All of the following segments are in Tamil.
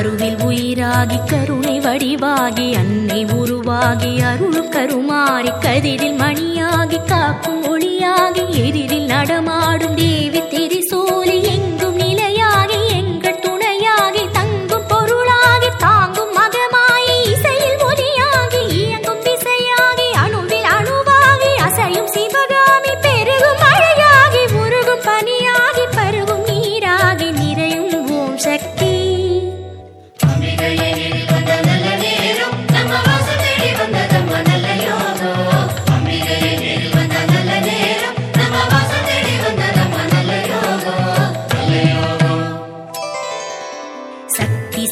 கருவில் உயிராகி கருணை வடிவாகி அன்னை உருவாகி அருள் கருமாறி கதிரில் மணியாகி காக்கும் ஒளியாகி எதிரில் நடமாடும் தேவி திரு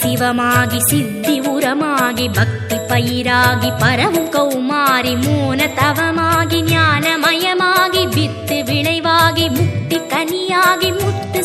சிவமாகி சித்தி உரமாகி பக்தி பயிராகி பரவும் கௌமாரி மூன தவமாகி ஞானமயமாகி வித்து விளைவாகி முக்தி கனியாகி முத்து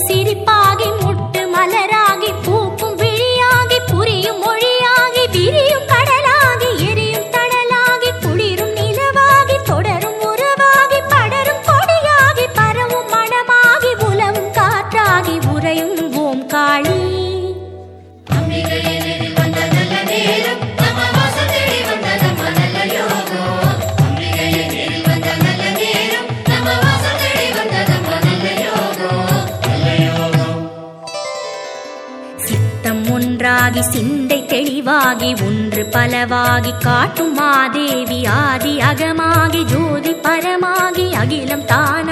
ஒன்றாகி சிந்தை தெளிவாகி ஒன்று பலவாகி காட்டும் மாதேவி ஆதி அகமாகி ஜோதி பரமாகி அகிலம் தான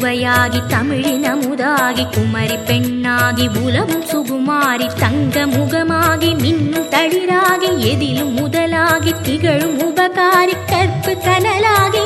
சுவையாகி தமிழினமுதாகி குமரி பெண்ணாகி உலவும் சுகுமாரி தங்க முகமாகி மின்னும் தளிராகி எதிலும் முதலாகி திகழும் உபகாரி கற்பு கனலாகி